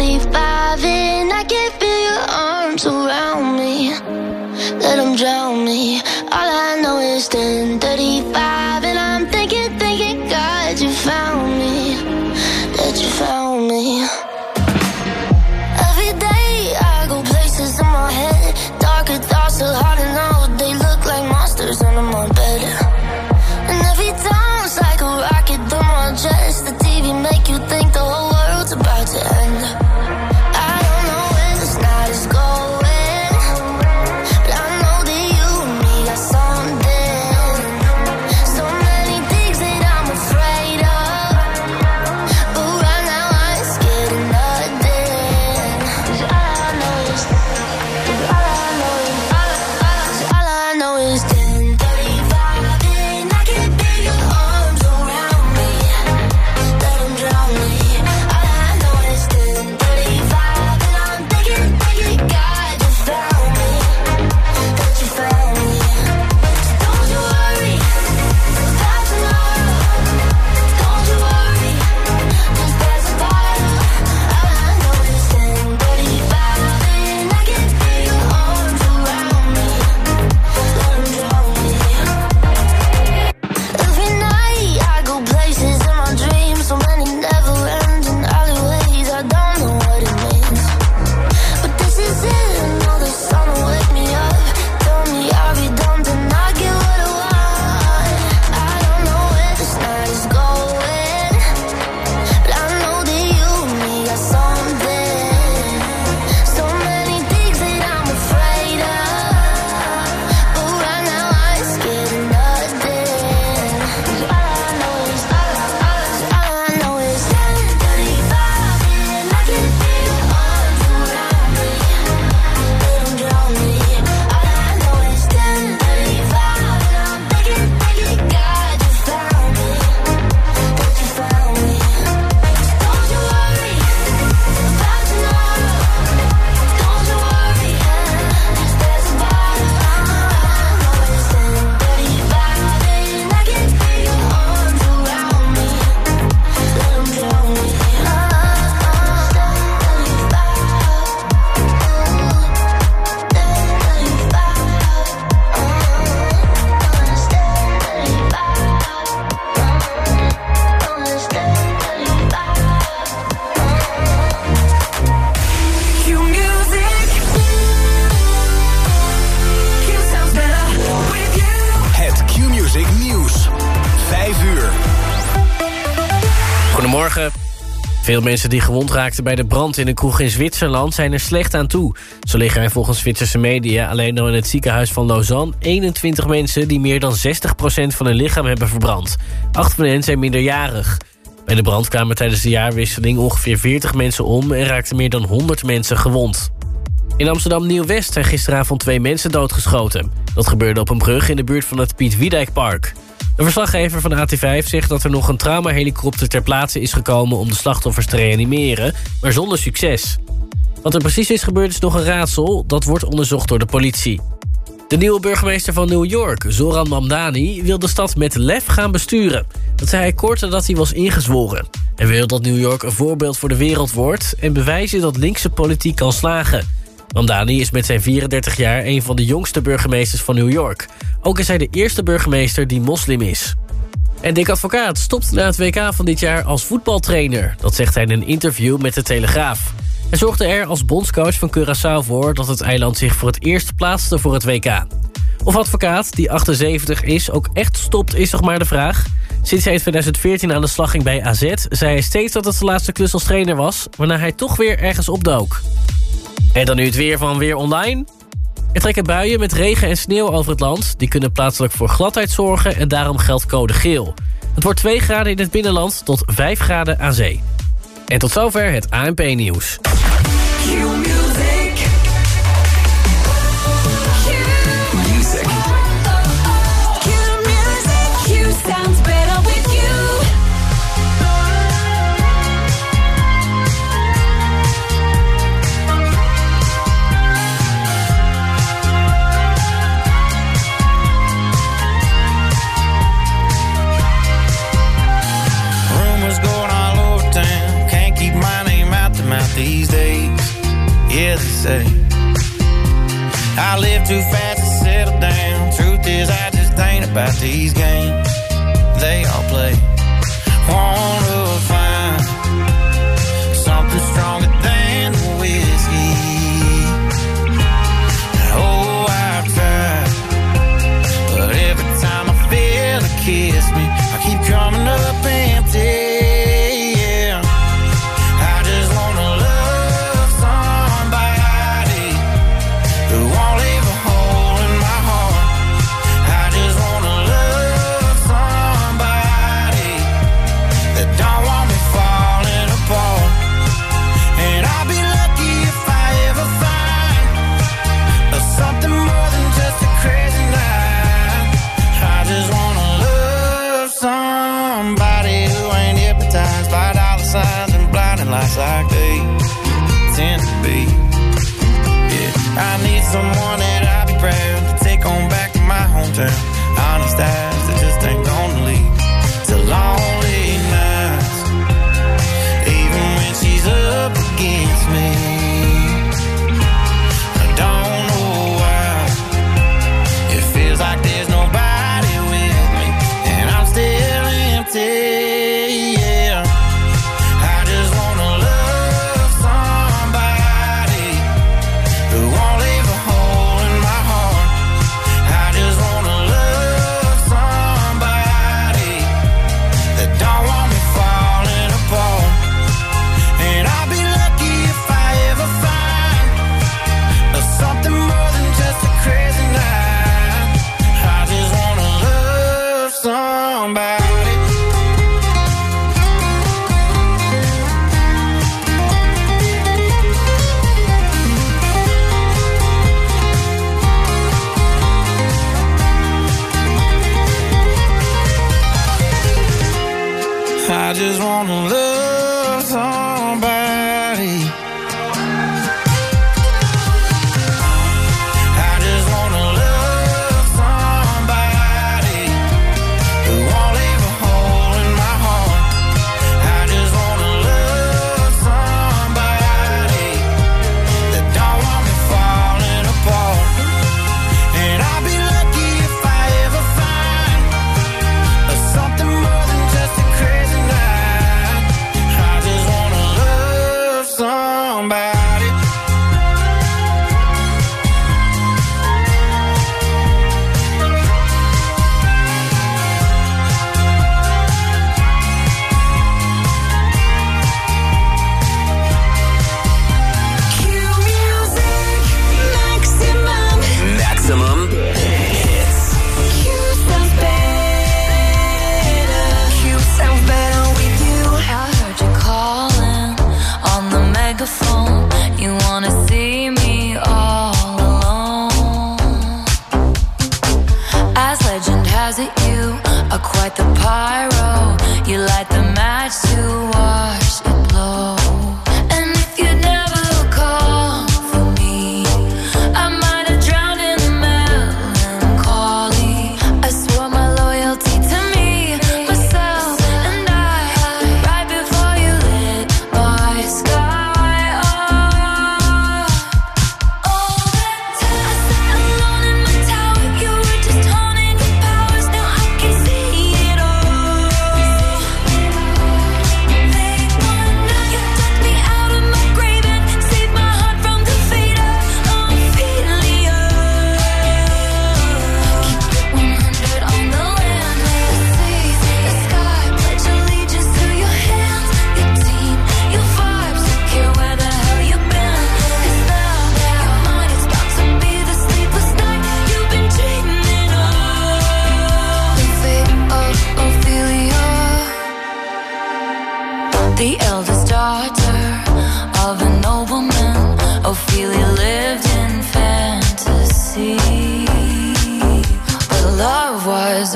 believe Veel mensen die gewond raakten bij de brand in een kroeg in Zwitserland... zijn er slecht aan toe. Zo liggen er volgens Zwitserse media alleen al in het ziekenhuis van Lausanne... 21 mensen die meer dan 60% van hun lichaam hebben verbrand. Acht van hen zijn minderjarig. Bij de brand kwamen tijdens de jaarwisseling ongeveer 40 mensen om... en raakten meer dan 100 mensen gewond. In Amsterdam Nieuw-West zijn gisteravond twee mensen doodgeschoten. Dat gebeurde op een brug in de buurt van het Piet Wiedijkpark. Een verslaggever van AT5 zegt dat er nog een traumahelikopter ter plaatse is gekomen... om de slachtoffers te reanimeren, maar zonder succes. Wat er precies is gebeurd is nog een raadsel. Dat wordt onderzocht door de politie. De nieuwe burgemeester van New York, Zoran Mamdani... wil de stad met lef gaan besturen. Dat zei hij kort nadat hij was ingezworen. Hij wil dat New York een voorbeeld voor de wereld wordt... en bewijzen dat linkse politiek kan slagen. Mamdani is met zijn 34 jaar een van de jongste burgemeesters van New York. Ook is hij de eerste burgemeester die moslim is. En Dick Advocaat stopt na het WK van dit jaar als voetbaltrainer. Dat zegt hij in een interview met de Telegraaf. Hij zorgde er als bondscoach van Curaçao voor... dat het eiland zich voor het eerst plaatste voor het WK. Of Advocaat, die 78 is, ook echt stopt, is nog maar de vraag. Sinds hij in 2014 aan de slag ging bij AZ... zei hij steeds dat het zijn laatste klus als trainer was... waarna hij toch weer ergens opdook. En dan nu het weer van Weer Online. Er trekken buien met regen en sneeuw over het land. Die kunnen plaatselijk voor gladheid zorgen en daarom geldt code geel. Het wordt 2 graden in het binnenland tot 5 graden aan zee. En tot zover het ANP-nieuws. these days. Yeah, they say I live too fast to settle down. Truth is, I just ain't about these games they all play.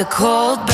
the cold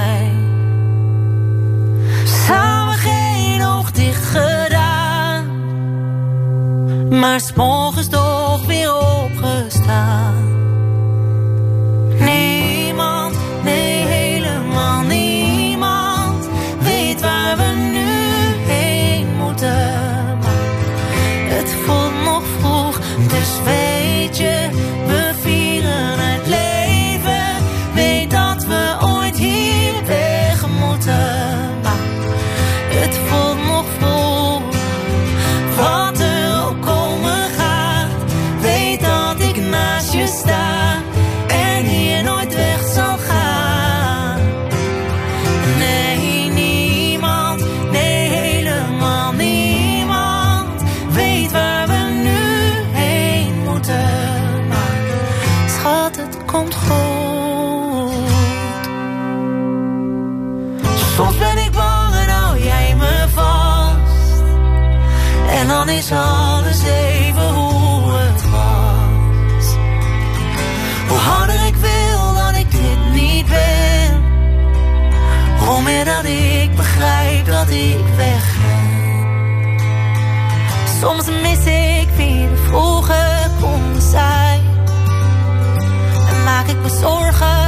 maar s'morgens toch weer opgestaan. Alles even hoe het was. Hoe harder ik wil dat ik dit niet ben. Hoe meer dat ik begrijp dat ik wegga. Soms mis ik wie vroeger konden zijn. En maak ik me zorgen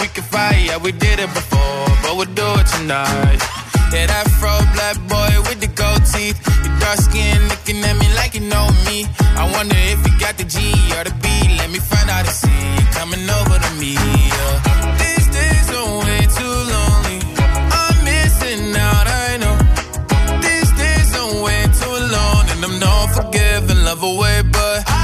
we can fight. Yeah, we did it before, but we'll do it tonight. Yeah, that fro black boy with the gold teeth. Your dark skin looking at me like you know me. I wonder if you got the G or the B. Let me find out and see you coming over to me. Yeah. These days are way too lonely. I'm missing out, I know. These days are way too long, and I'm not forgiving, love away, but I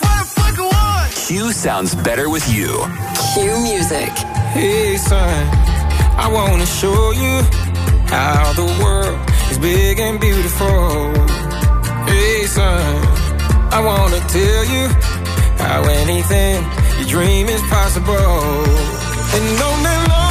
what I fucking want. Q sounds better with you. Q music. Hey son, I wanna show you how the world is big and beautiful. Hey son, I wanna tell you how anything you dream is possible. And on that long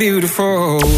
beautiful.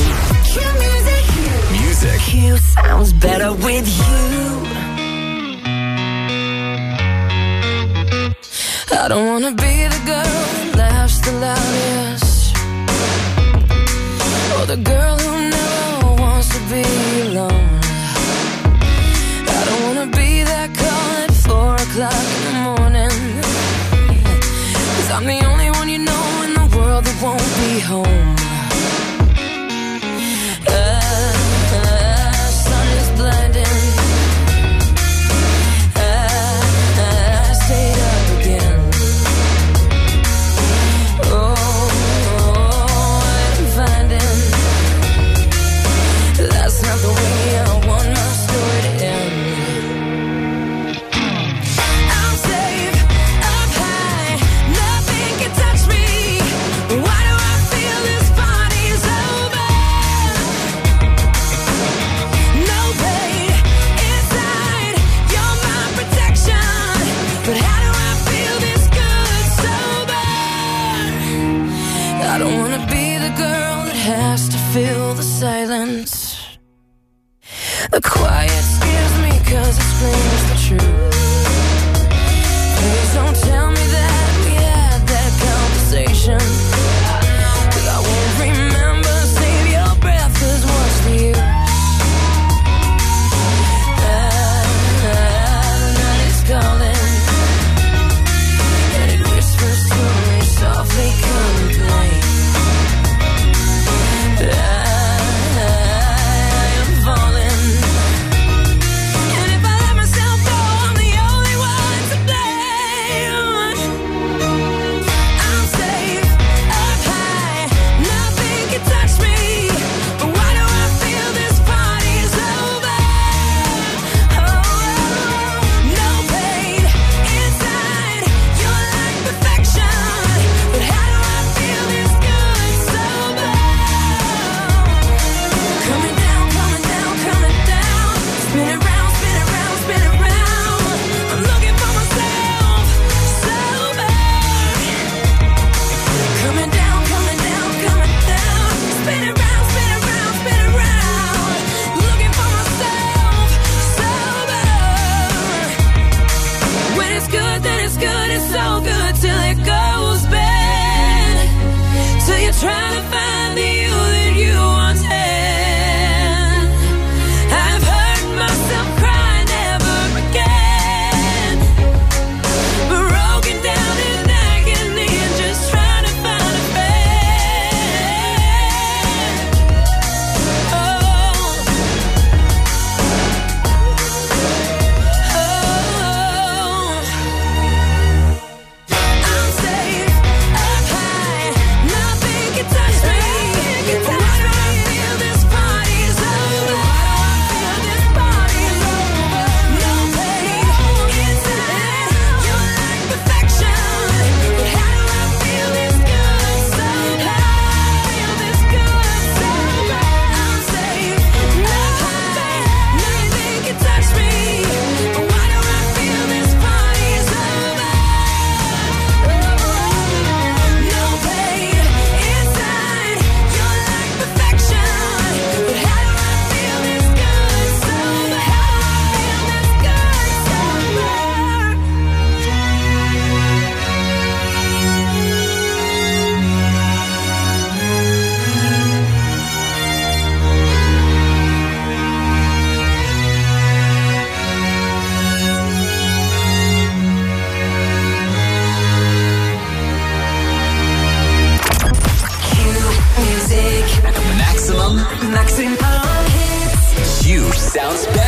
Sounds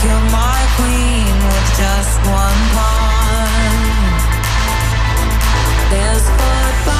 Killed my queen with just one pawn. This goodbye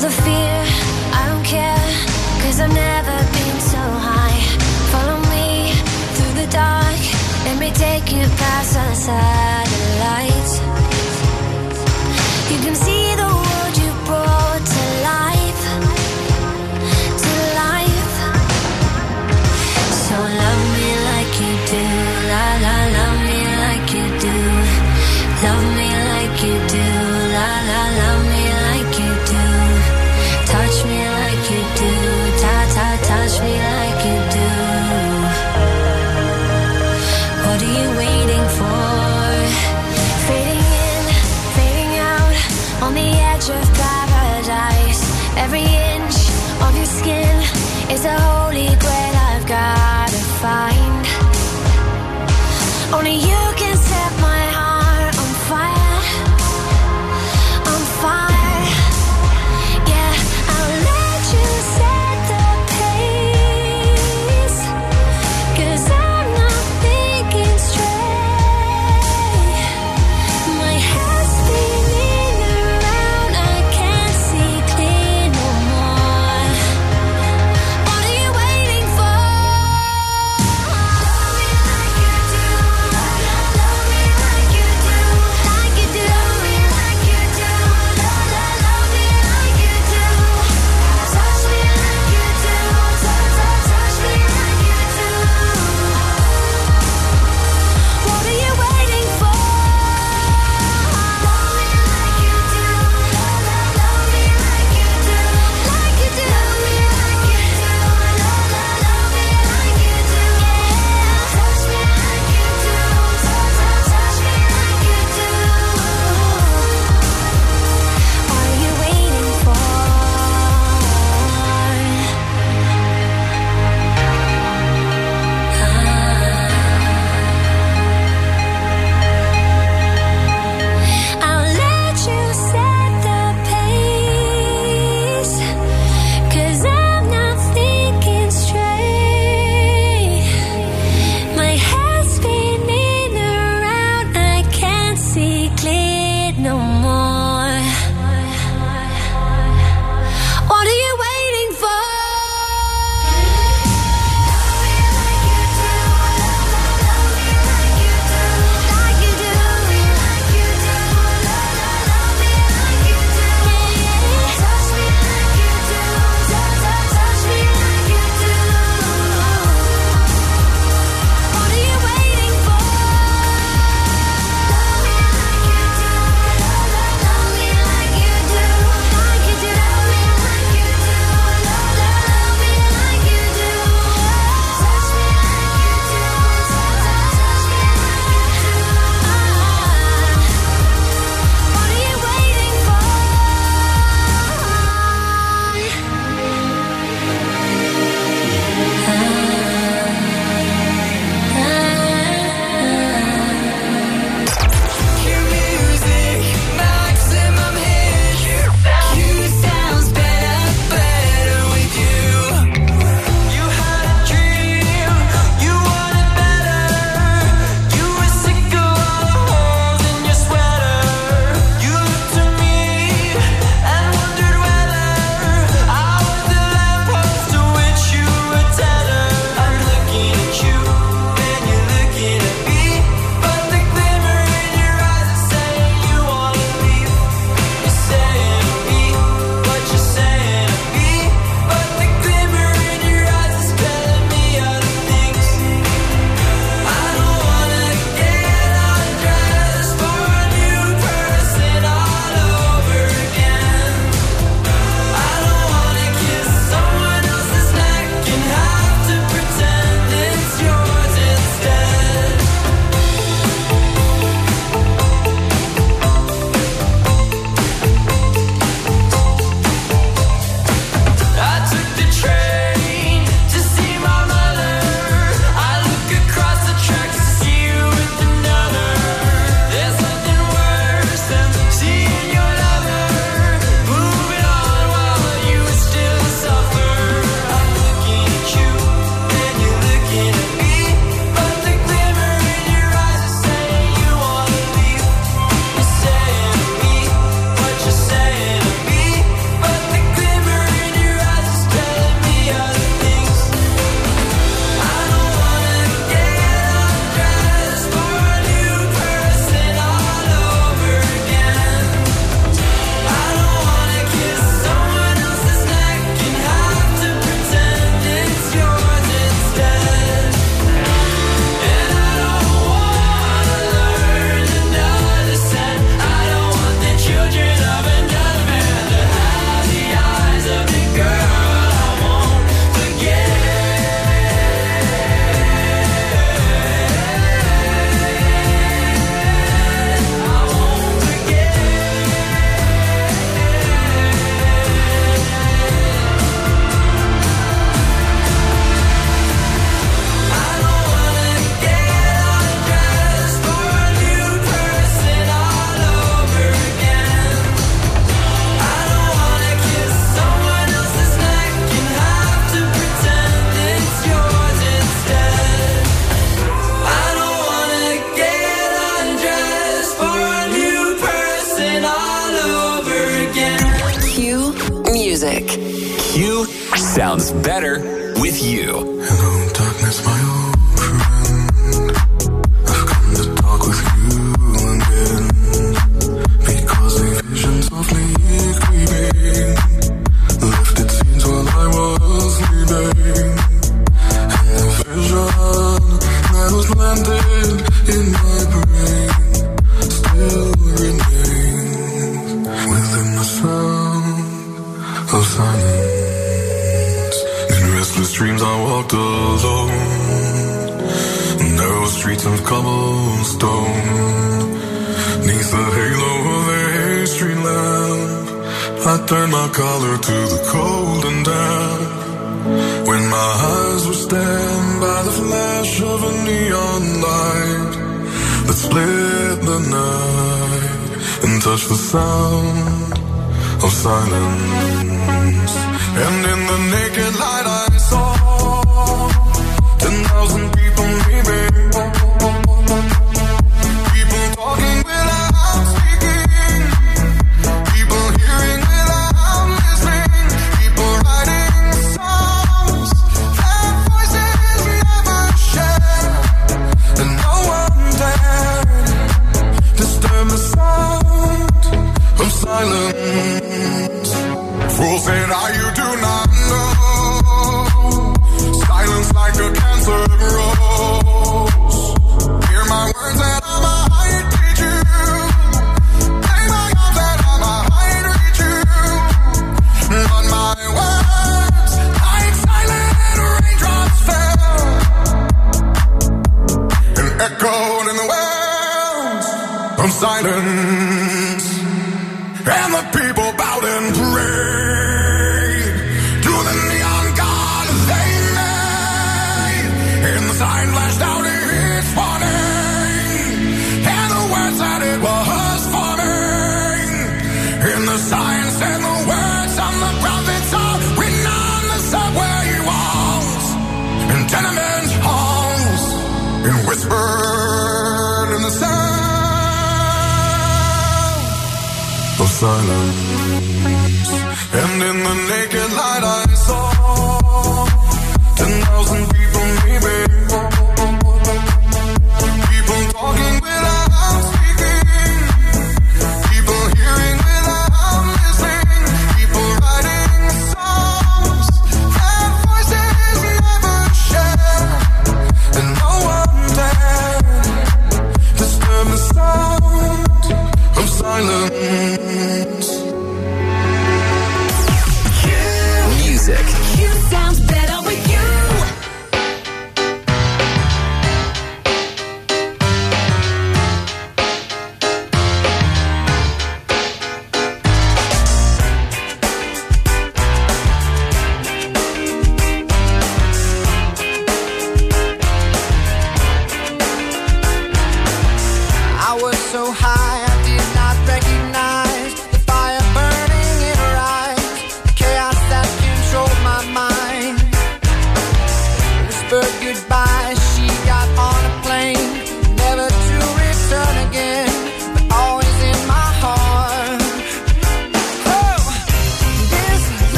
Cause of fear, I don't care. Cause I've never been so high. Follow me through the dark, let me take you past the sunset.